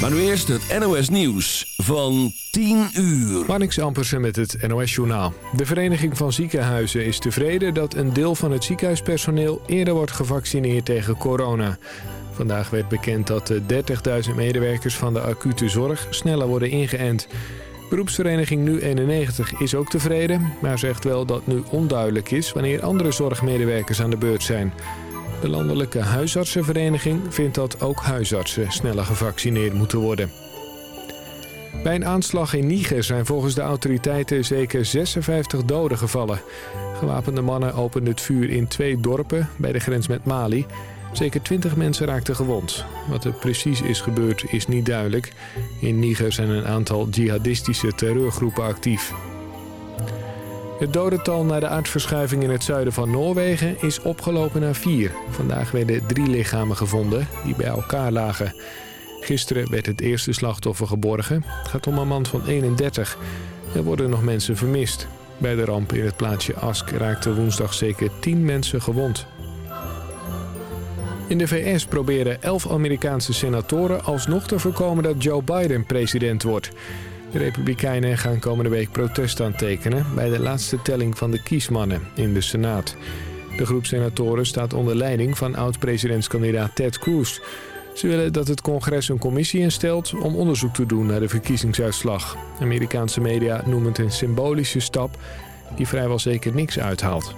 Maar nu eerst het NOS Nieuws van 10 uur. Marnix Ampersen met het NOS Journaal. De Vereniging van Ziekenhuizen is tevreden dat een deel van het ziekenhuispersoneel eerder wordt gevaccineerd tegen corona. Vandaag werd bekend dat de 30.000 medewerkers van de acute zorg sneller worden ingeënt. Beroepsvereniging Nu91 is ook tevreden, maar zegt wel dat nu onduidelijk is wanneer andere zorgmedewerkers aan de beurt zijn. De Landelijke Huisartsenvereniging vindt dat ook huisartsen sneller gevaccineerd moeten worden. Bij een aanslag in Niger zijn volgens de autoriteiten zeker 56 doden gevallen. Gewapende mannen openden het vuur in twee dorpen bij de grens met Mali. Zeker 20 mensen raakten gewond. Wat er precies is gebeurd is niet duidelijk. In Niger zijn een aantal jihadistische terreurgroepen actief. Het dodental na de aardverschuiving in het zuiden van Noorwegen is opgelopen naar vier. Vandaag werden drie lichamen gevonden die bij elkaar lagen. Gisteren werd het eerste slachtoffer geborgen. Het gaat om een man van 31. Er worden nog mensen vermist. Bij de ramp in het plaatsje Ask raakten woensdag zeker 10 mensen gewond. In de VS proberen 11 Amerikaanse senatoren alsnog te voorkomen dat Joe Biden president wordt. De Republikeinen gaan komende week protest aantekenen bij de laatste telling van de kiesmannen in de Senaat. De groep senatoren staat onder leiding van oud-presidentskandidaat Ted Cruz. Ze willen dat het congres een commissie instelt om onderzoek te doen naar de verkiezingsuitslag. Amerikaanse media noemen het een symbolische stap die vrijwel zeker niks uithaalt.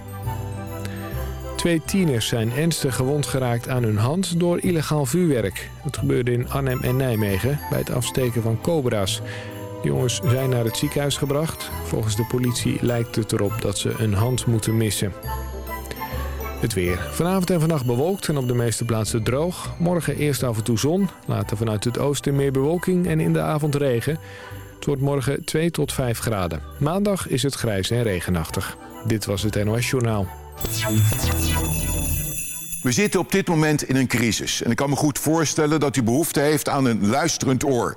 Twee tieners zijn ernstig gewond geraakt aan hun hand door illegaal vuurwerk. Het gebeurde in Arnhem en Nijmegen bij het afsteken van cobra's. Jongens zijn naar het ziekenhuis gebracht. Volgens de politie lijkt het erop dat ze een hand moeten missen. Het weer. Vanavond en vannacht bewolkt en op de meeste plaatsen droog. Morgen eerst af en toe zon, later vanuit het oosten meer bewolking en in de avond regen. Het wordt morgen 2 tot 5 graden. Maandag is het grijs en regenachtig. Dit was het NOS Journaal. We zitten op dit moment in een crisis. En ik kan me goed voorstellen dat u behoefte heeft aan een luisterend oor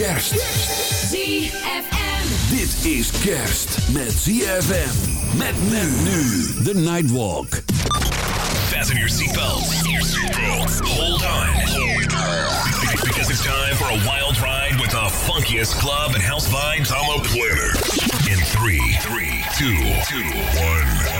Kerst. ZFM. Dit is kerst met ZFM. Met men nu. The Nightwalk. Fasten your seatbelts. Hold on. Because it's time for a wild ride with the funkiest club and house vibes on the planet. In three, three, two, two, one.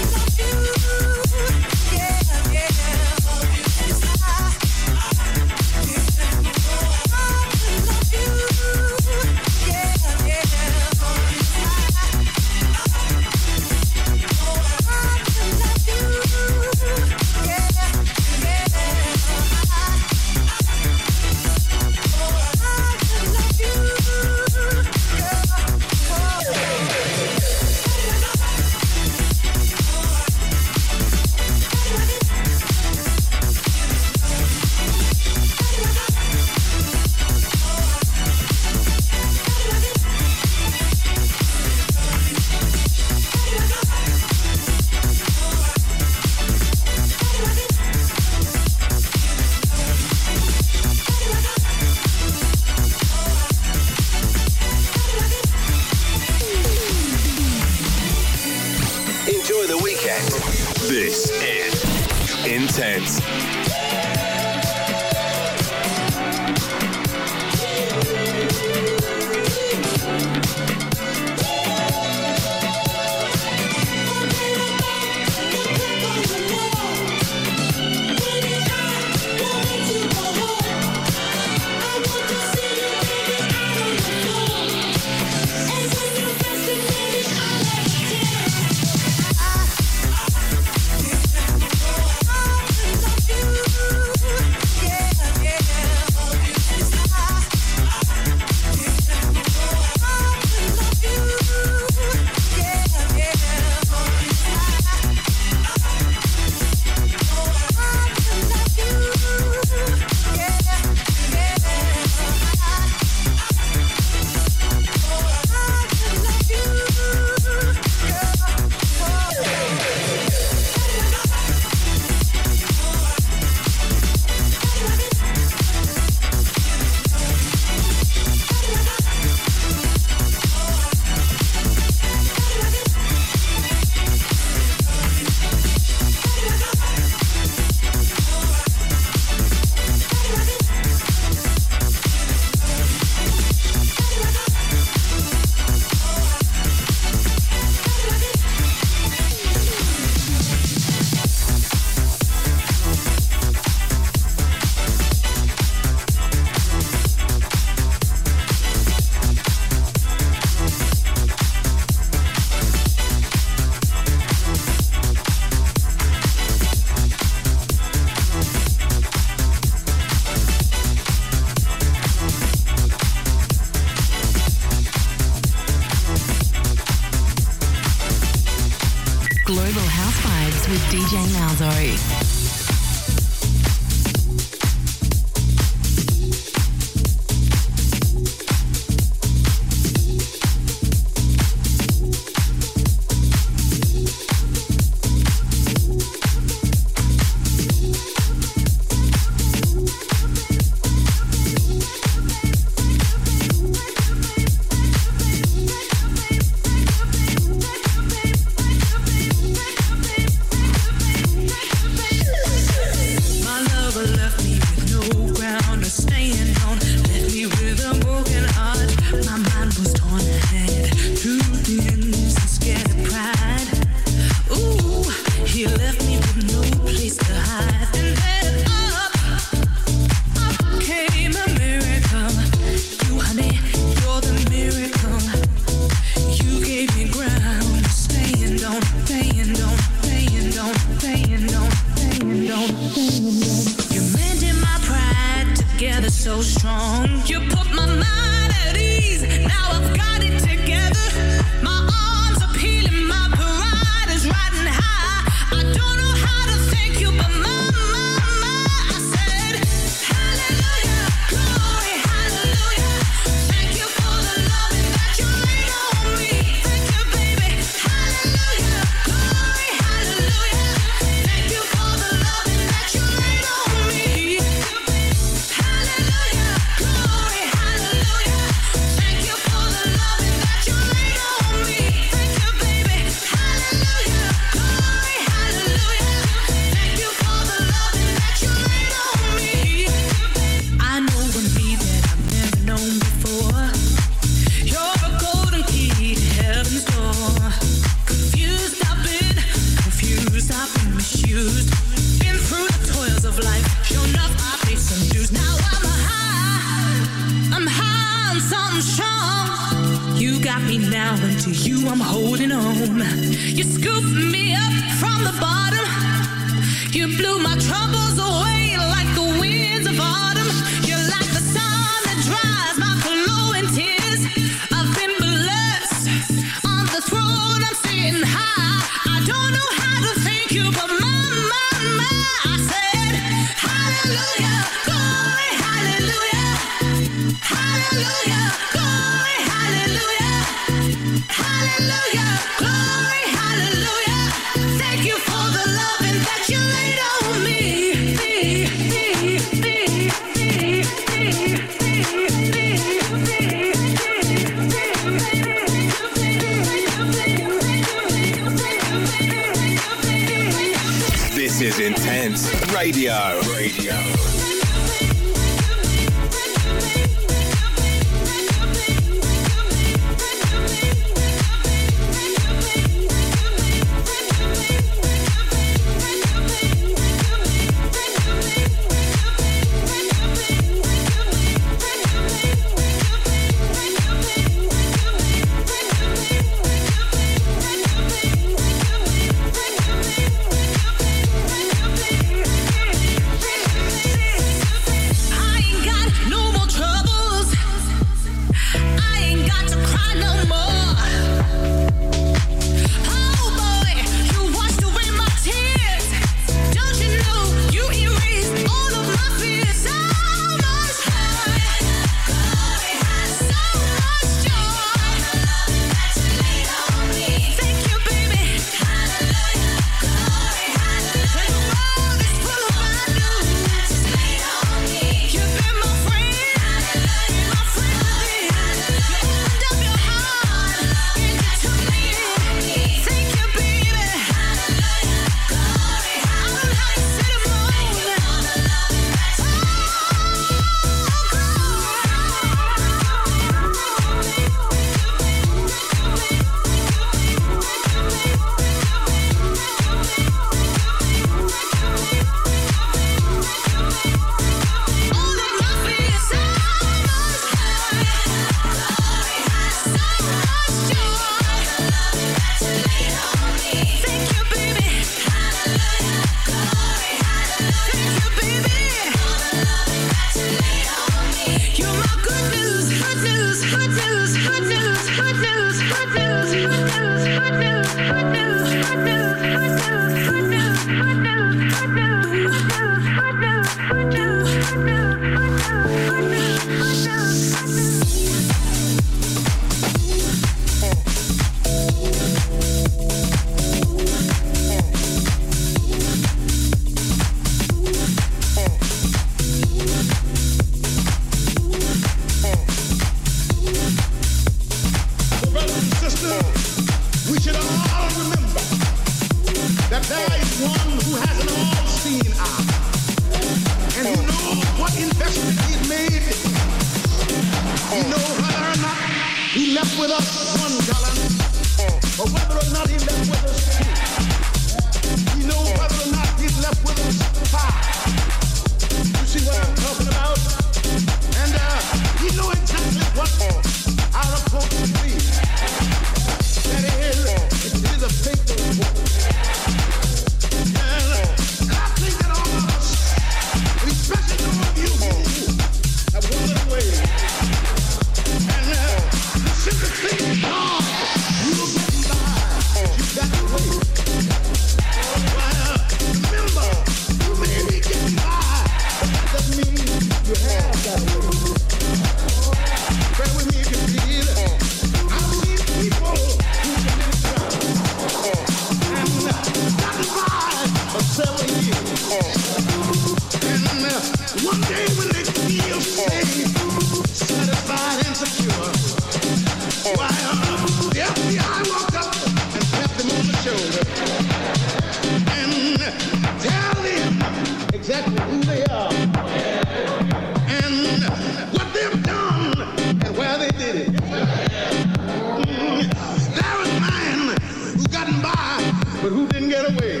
but who didn't get away?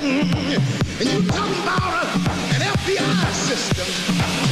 Mm-hmm. And you talking about an FBI system.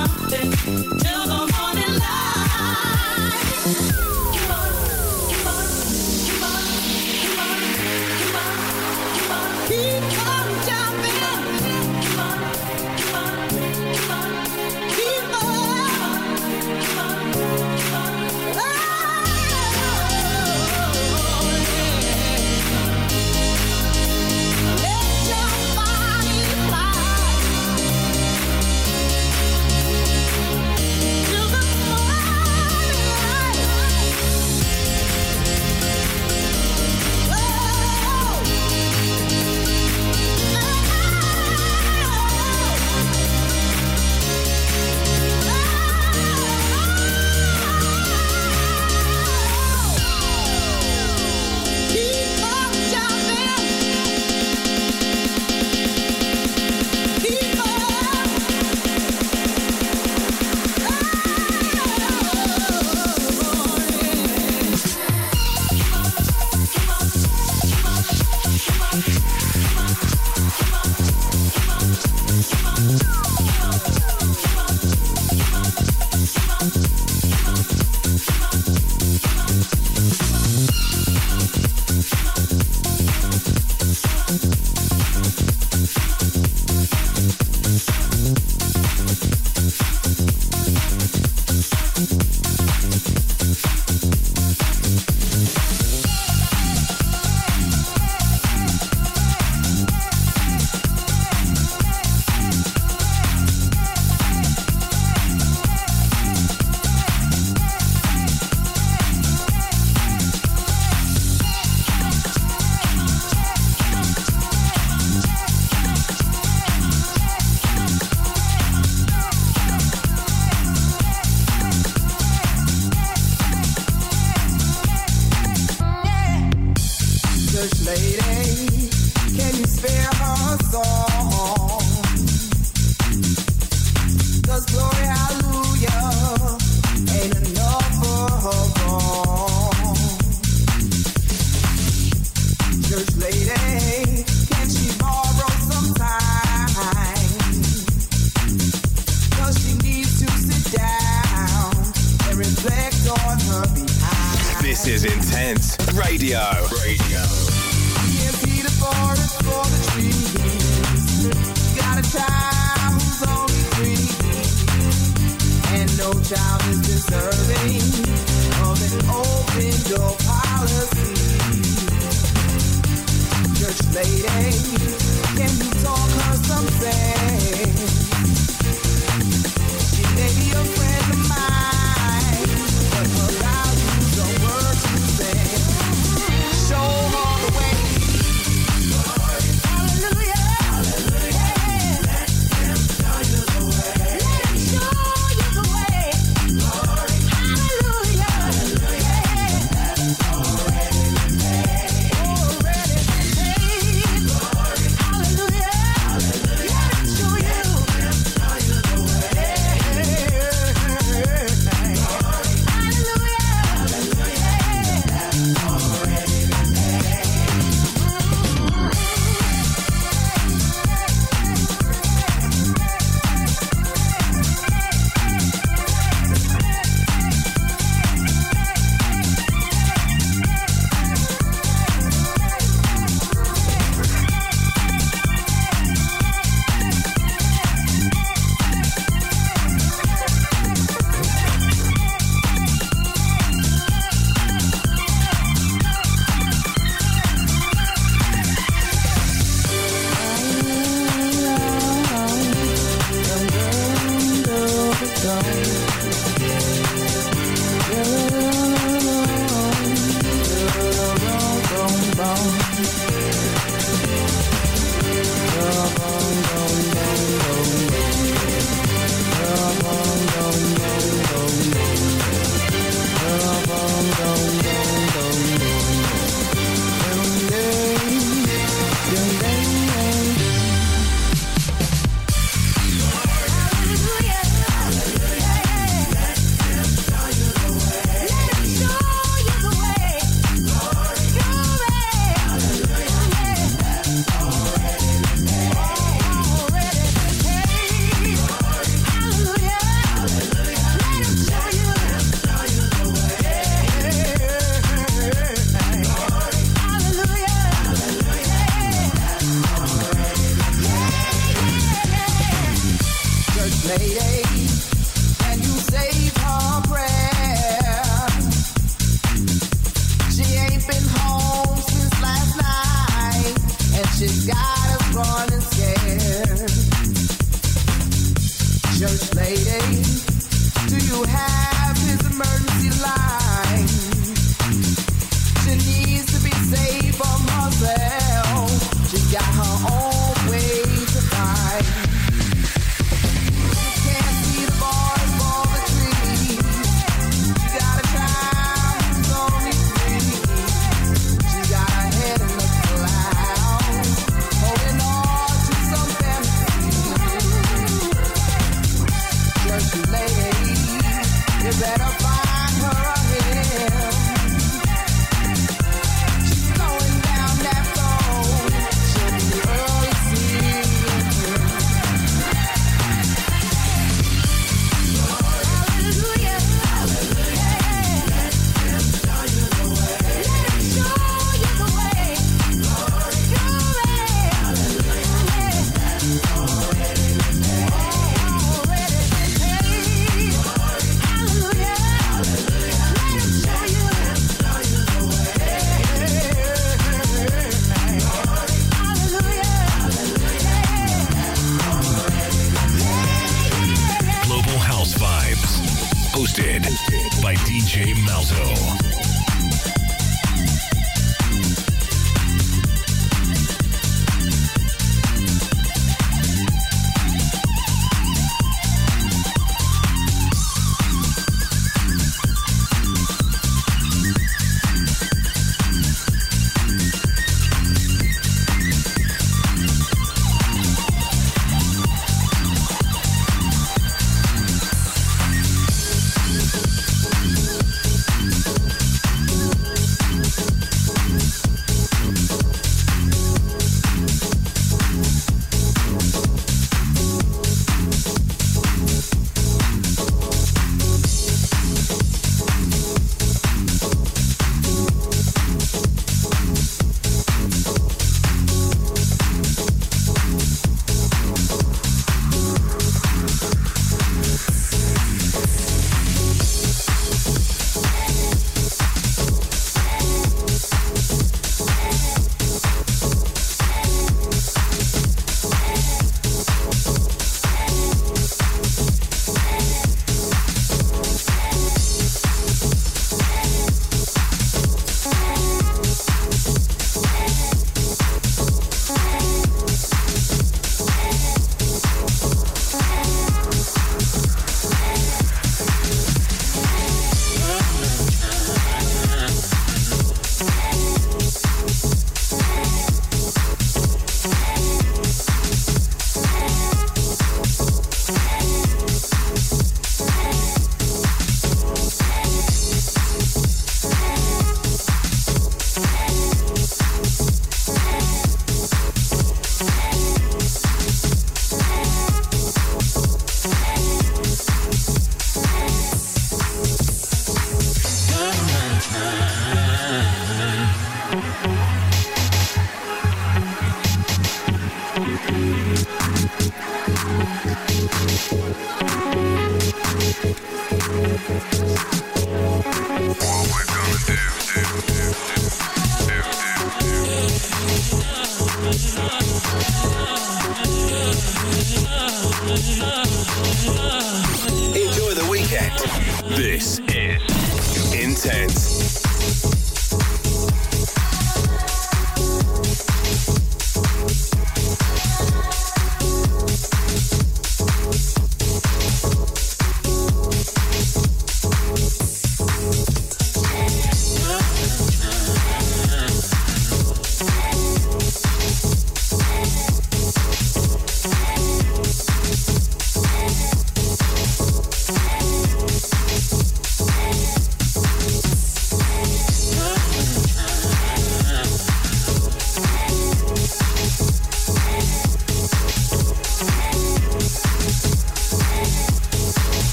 Hallelujah.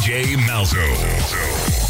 DJ Malzo.